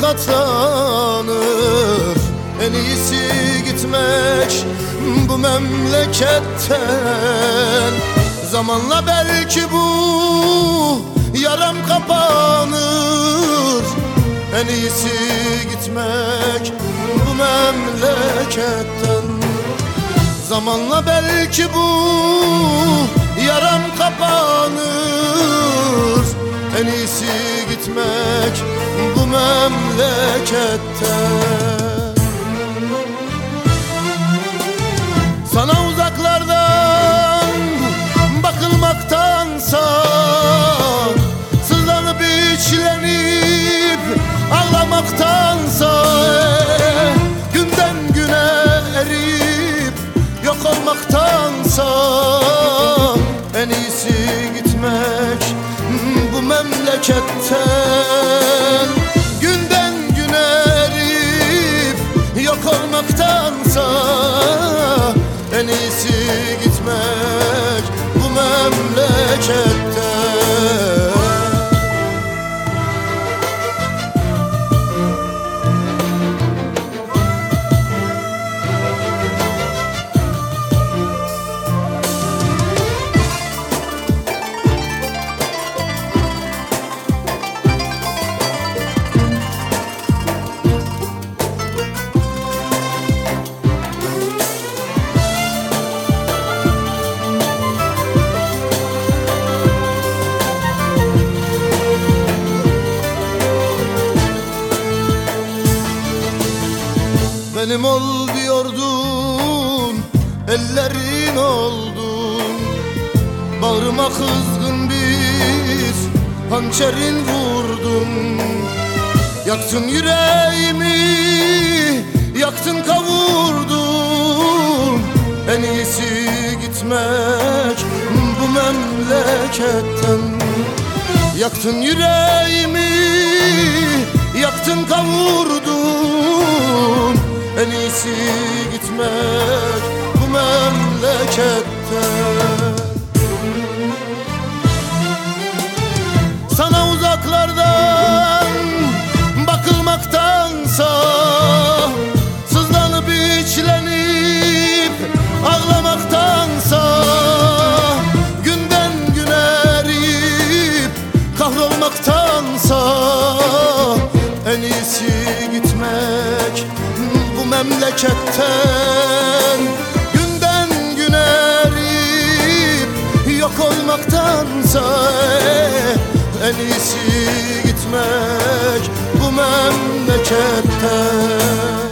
katlanır En iyisi gitmek bu memleketten. Zamanla belki bu yaram kapanır. En iyisi gitmek bu memleketten. Zamanla belki bu yaram kapanır. En iyisi gitmek bu memleketten Benim ol diyordun Ellerin oldun. Bağrıma kızgın bir Hançerin vurdun. Yaktın yüreğimi Yaktın kavurdun. En iyisi gitmek Bu memleketten. Yaktın yüreğimi Yaktın kavurdun En iyisi gitmek bu memleketten Sana uzaklardan bakılmaktansa Sızlanıp içlenip ağlamaktansa Günden güne eriyip kahrolmaktansa En iyisi gitmek memleketten Günden güne eriyip yok olmaktansa En iyisi gitmek bu memleketten